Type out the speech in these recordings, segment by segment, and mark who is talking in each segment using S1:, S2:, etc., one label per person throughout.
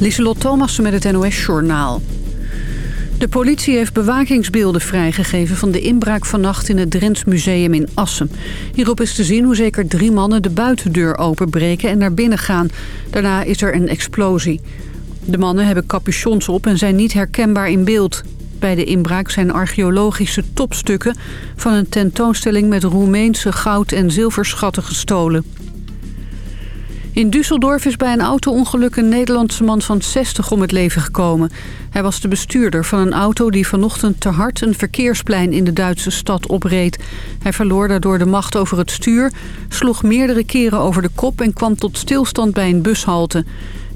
S1: Lieselot Thomassen met het NOS-journaal. De politie heeft bewakingsbeelden vrijgegeven van de inbraak vannacht in het Drents Museum in Assen. Hierop is te zien hoe zeker drie mannen de buitendeur openbreken en naar binnen gaan. Daarna is er een explosie. De mannen hebben capuchons op en zijn niet herkenbaar in beeld. Bij de inbraak zijn archeologische topstukken van een tentoonstelling met Roemeense goud- en zilverschatten gestolen. In Düsseldorf is bij een auto-ongeluk een Nederlandse man van 60 om het leven gekomen. Hij was de bestuurder van een auto die vanochtend te hard een verkeersplein in de Duitse stad opreed. Hij verloor daardoor de macht over het stuur, sloeg meerdere keren over de kop en kwam tot stilstand bij een bushalte.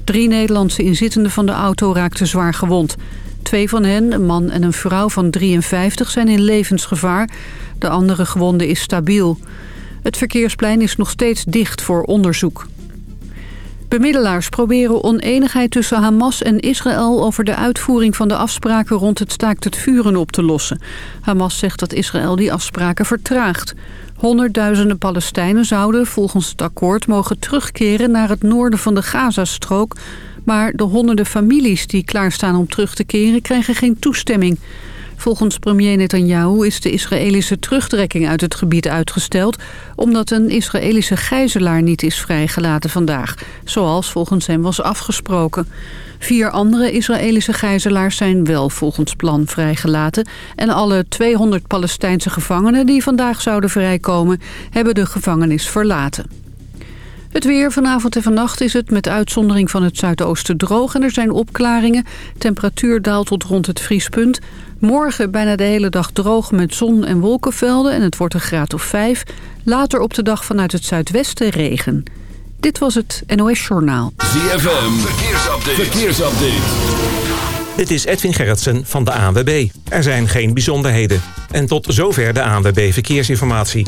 S1: Drie Nederlandse inzittenden van de auto raakten zwaar gewond. Twee van hen, een man en een vrouw van 53, zijn in levensgevaar. De andere gewonde is stabiel. Het verkeersplein is nog steeds dicht voor onderzoek. Bemiddelaars proberen oneenigheid tussen Hamas en Israël... over de uitvoering van de afspraken rond het staakt het vuren op te lossen. Hamas zegt dat Israël die afspraken vertraagt. Honderdduizenden Palestijnen zouden volgens het akkoord mogen terugkeren... naar het noorden van de Gazastrook... maar de honderden families die klaarstaan om terug te keren... krijgen geen toestemming. Volgens premier Netanyahu is de Israëlische terugtrekking uit het gebied uitgesteld... omdat een Israëlische gijzelaar niet is vrijgelaten vandaag... zoals volgens hem was afgesproken. Vier andere Israëlische gijzelaars zijn wel volgens plan vrijgelaten... en alle 200 Palestijnse gevangenen die vandaag zouden vrijkomen... hebben de gevangenis verlaten. Het weer vanavond en vannacht is het met uitzondering van het zuidoosten droog... en er zijn opklaringen. Temperatuur daalt tot rond het vriespunt. Morgen bijna de hele dag droog met zon en wolkenvelden... en het wordt een graad of 5. Later op de dag vanuit het zuidwesten regen. Dit was het NOS Journaal.
S2: ZFM, verkeersupdate. verkeersupdate.
S3: Dit is Edwin Gerritsen van de ANWB. Er zijn geen bijzonderheden. En tot zover de ANWB Verkeersinformatie.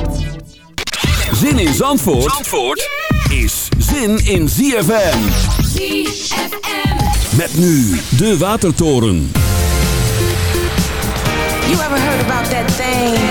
S2: Zin in Zandvoort, Zandvoort is zin in ZFM. ZFM. Met nu de Watertoren.
S4: You ever heard about that thing?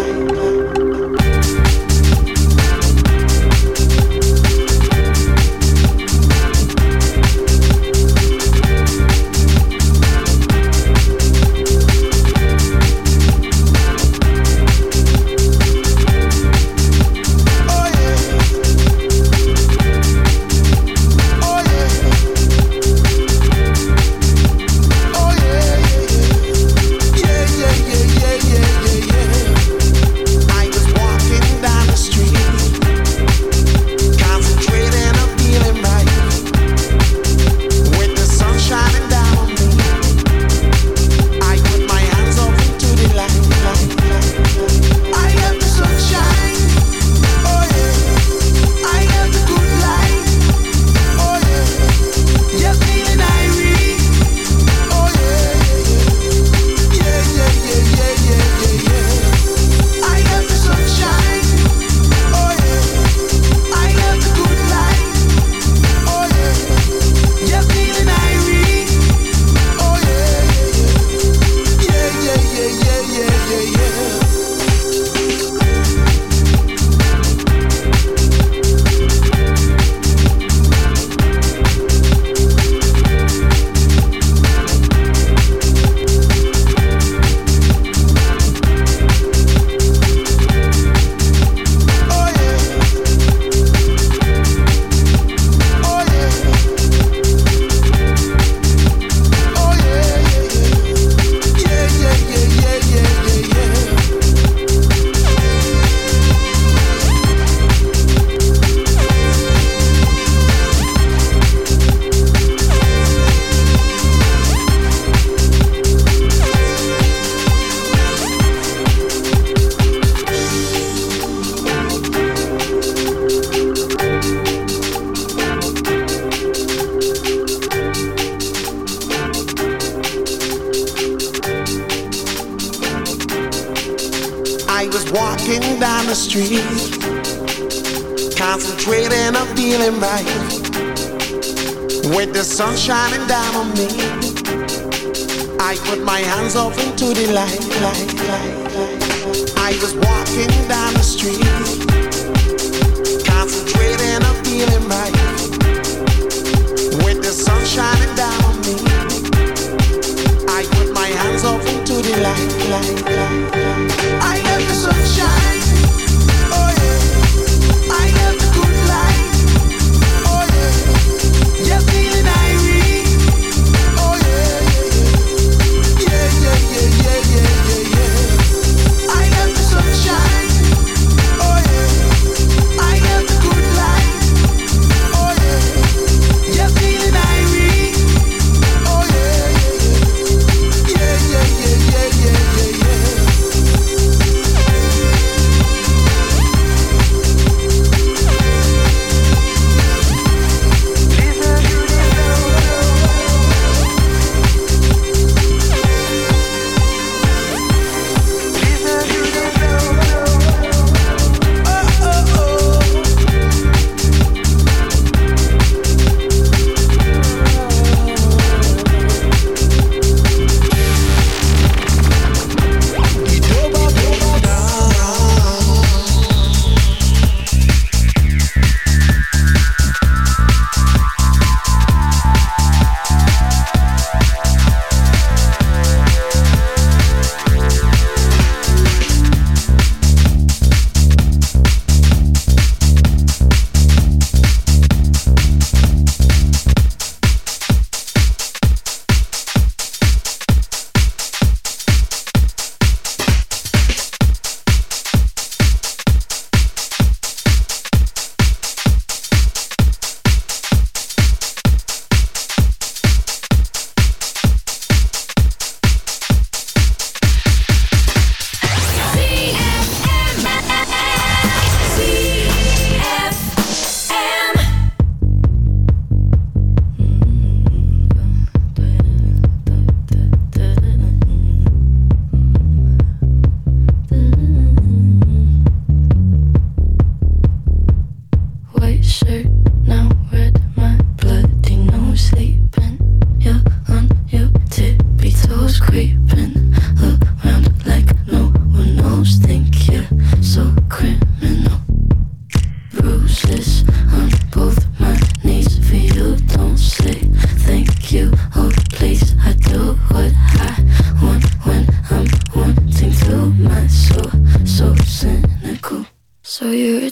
S5: så djupt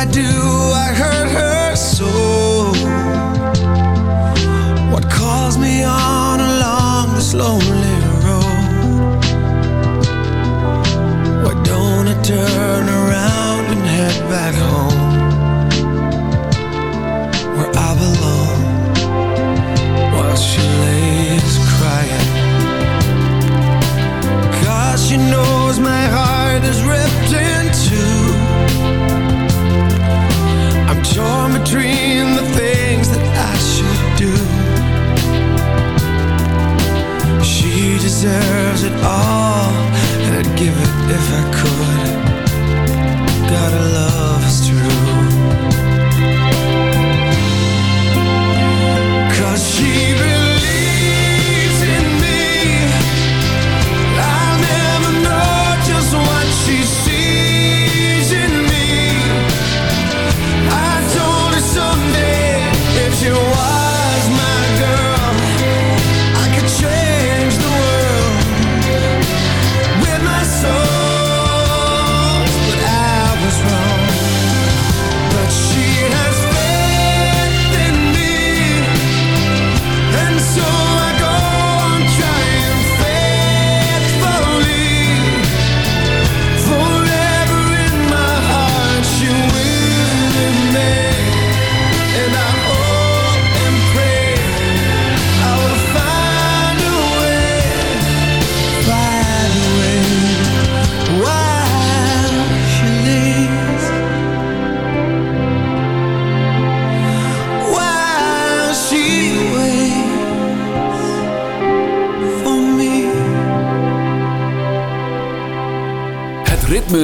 S5: I do?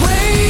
S6: away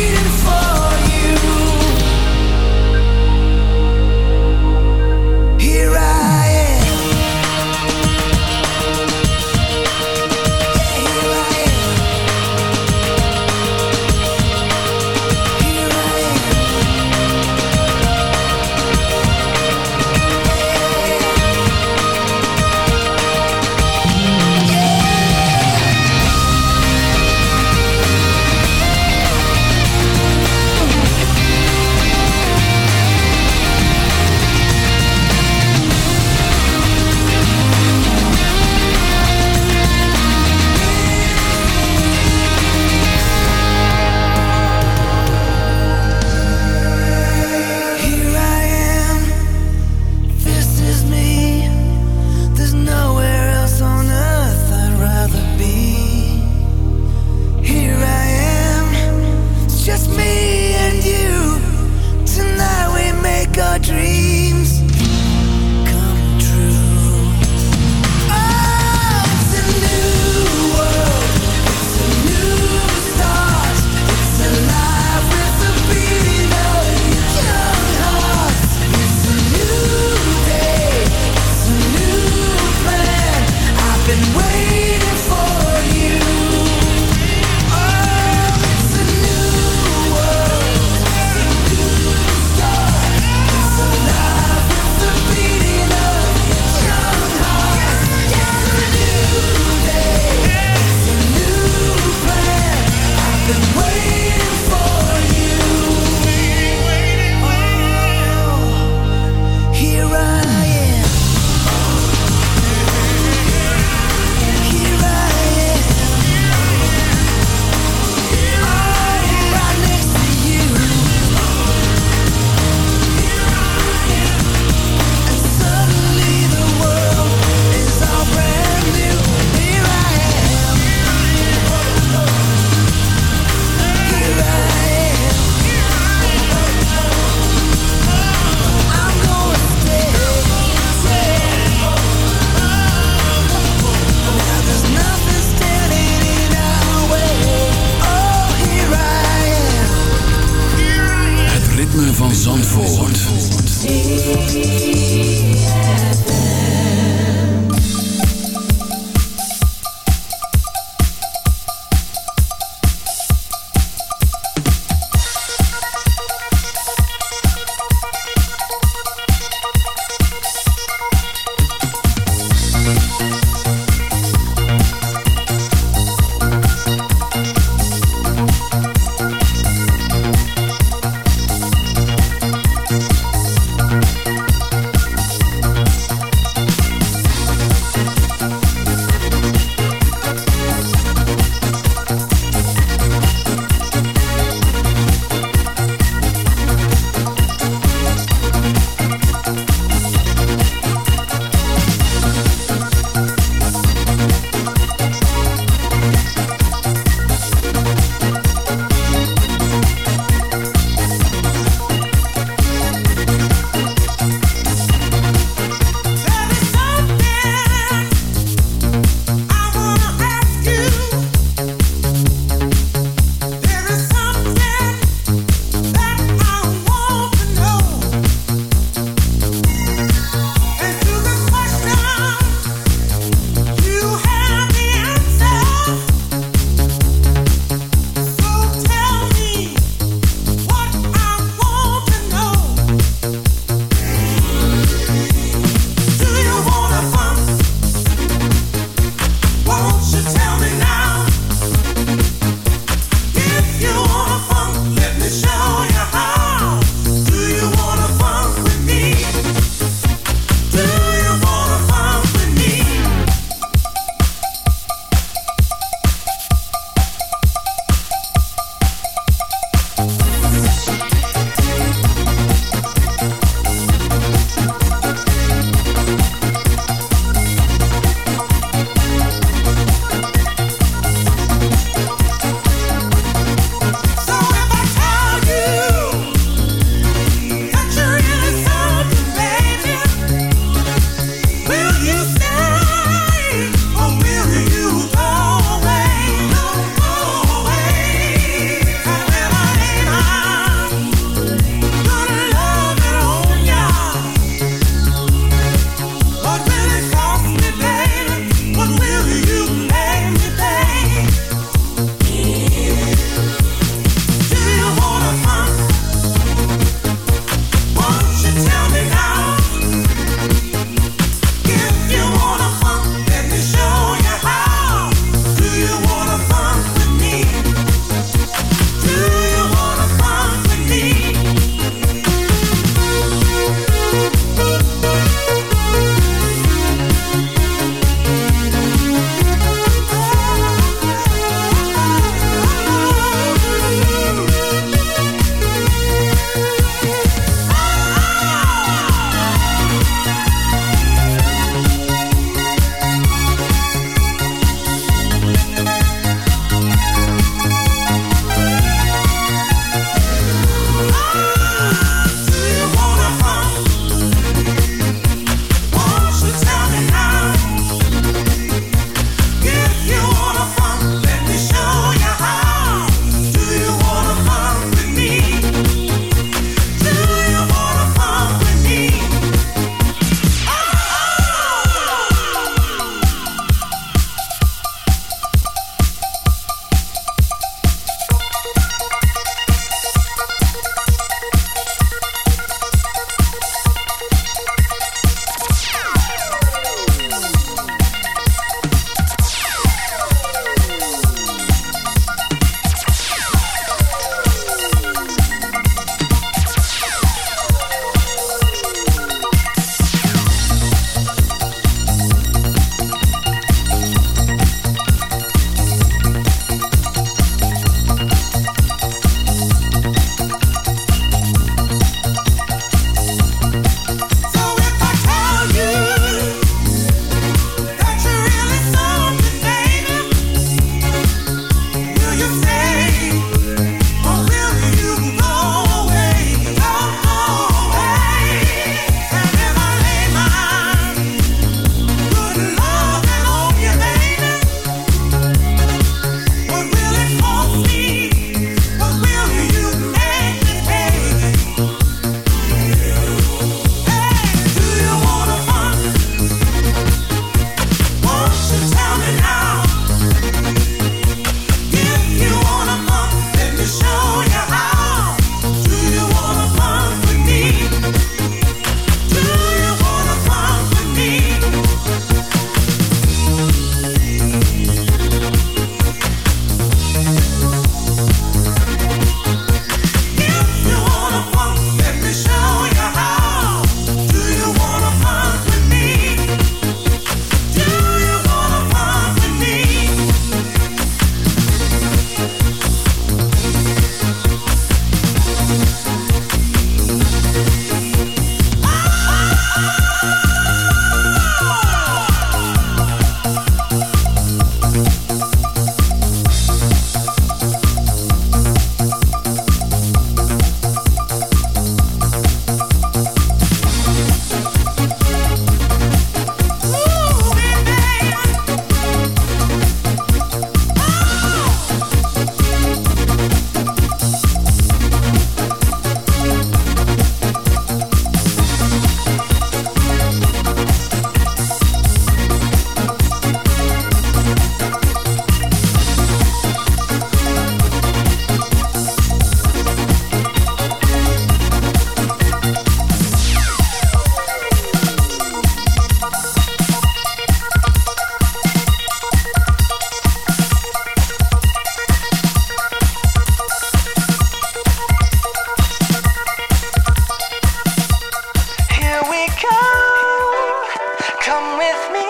S6: me.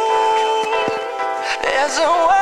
S7: There's a world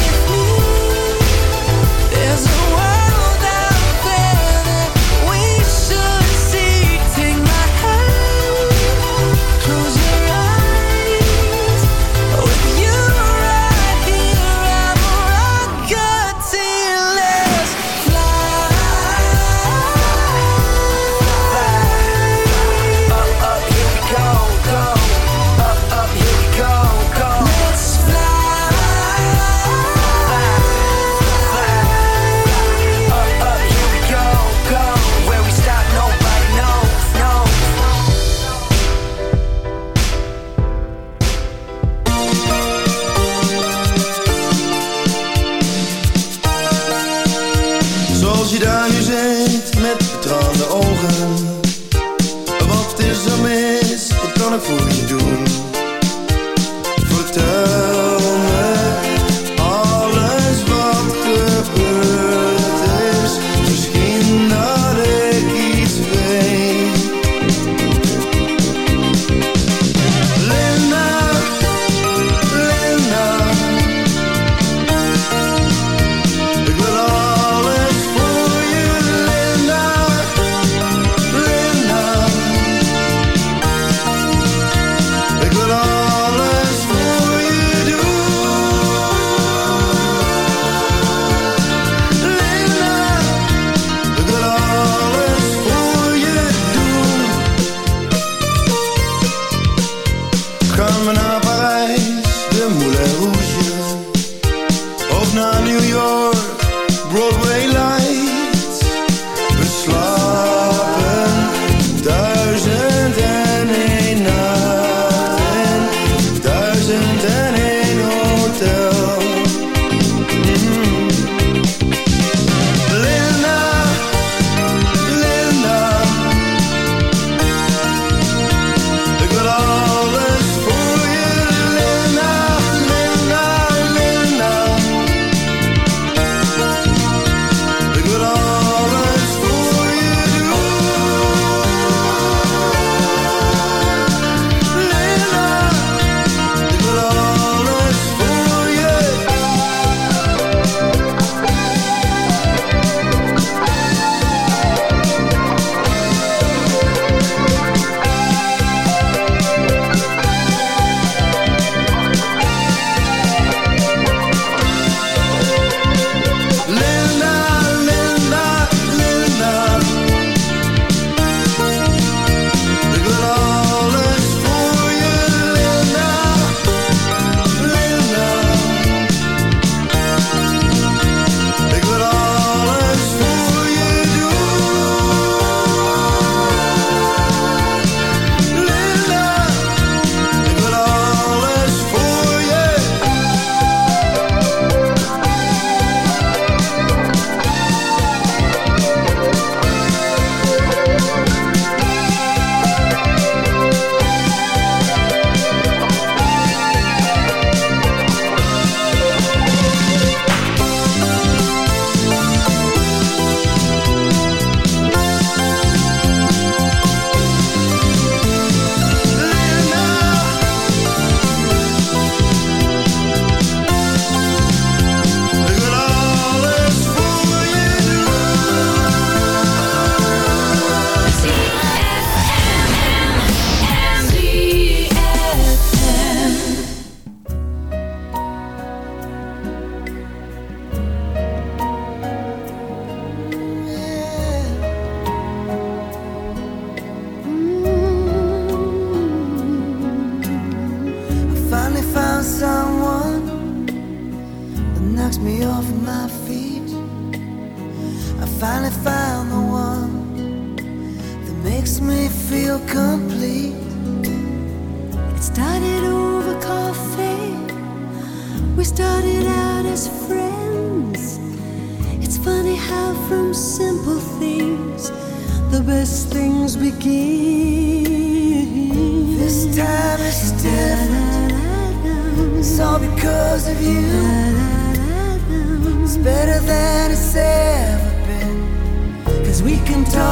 S7: There's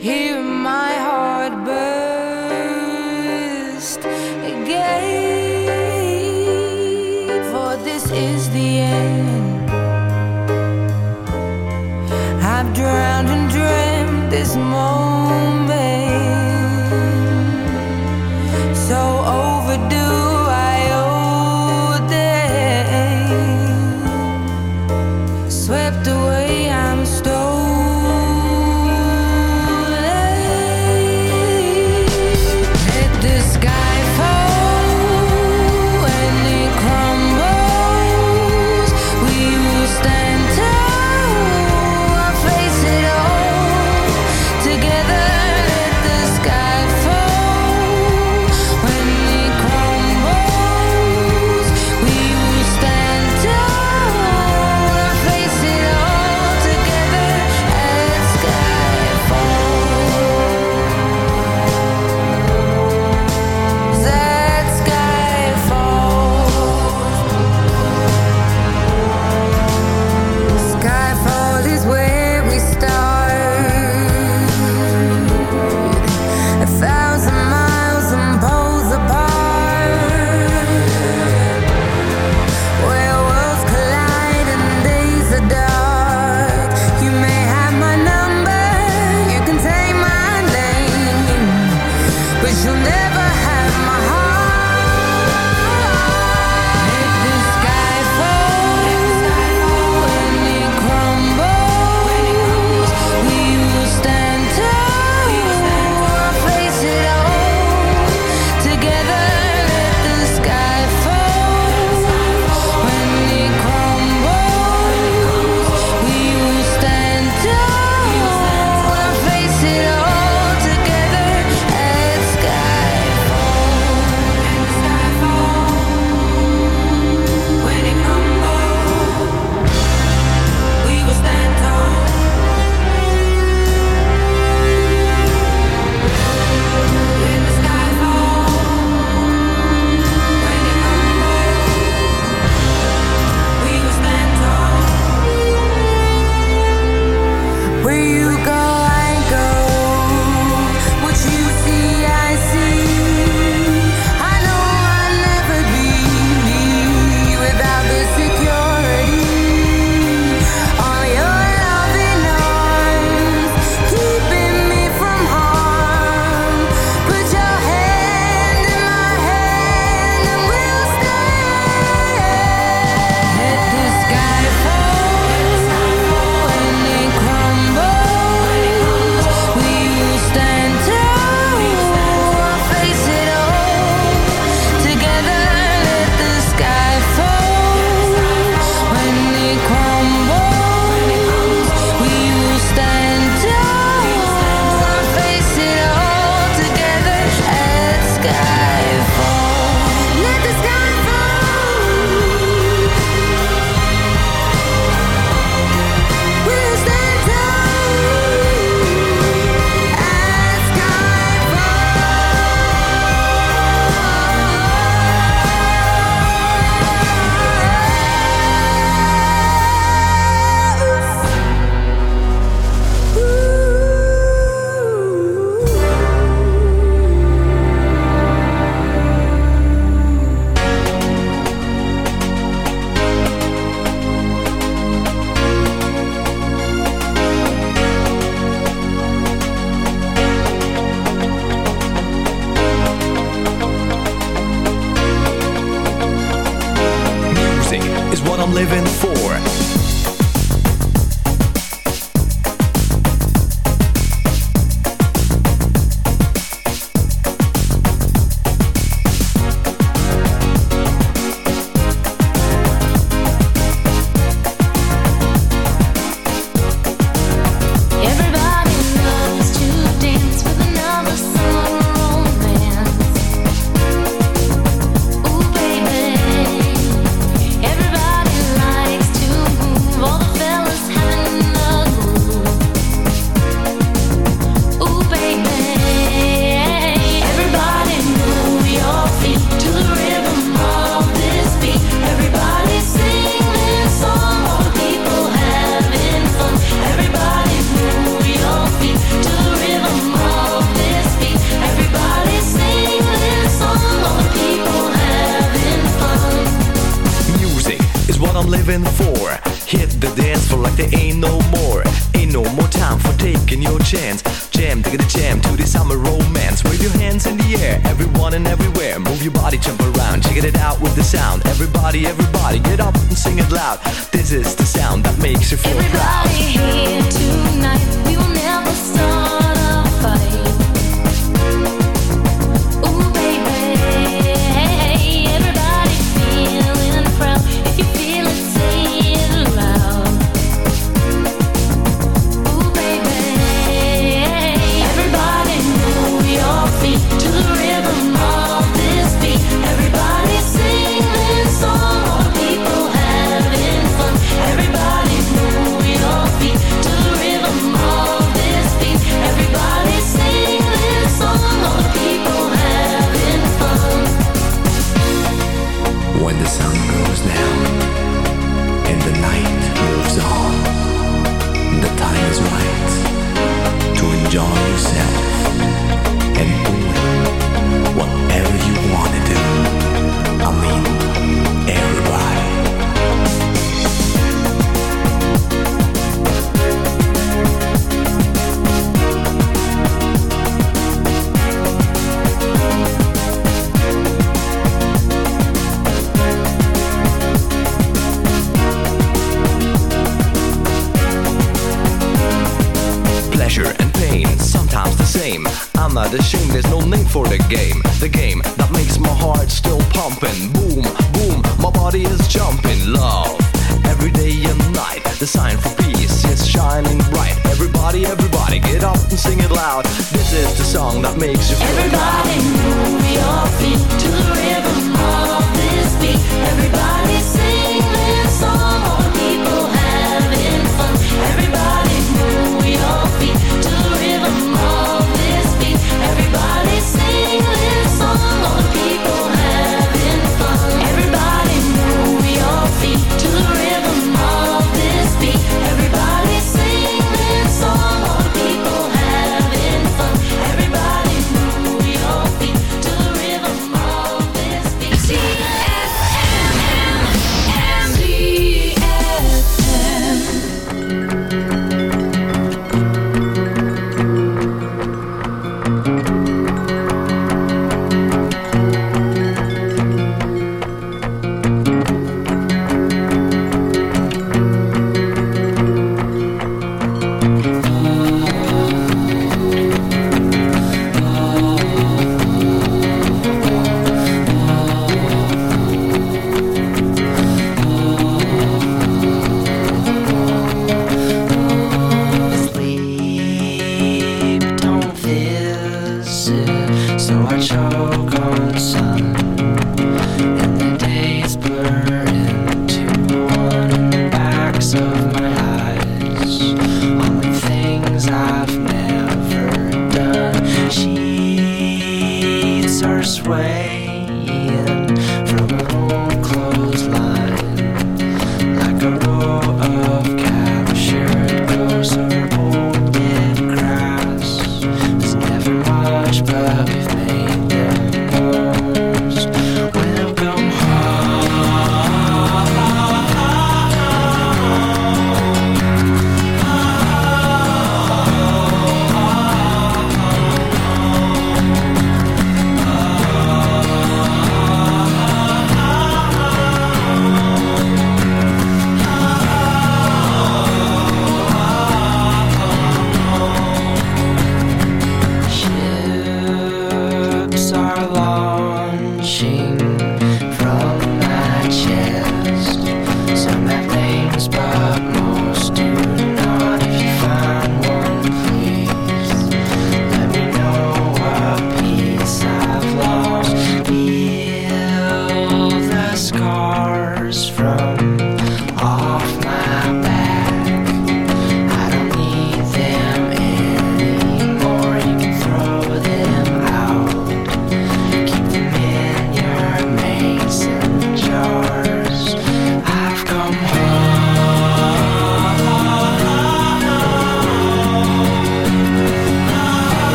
S2: Hear my heart burst again. For this is the end. I've drowned and dreamt this moment.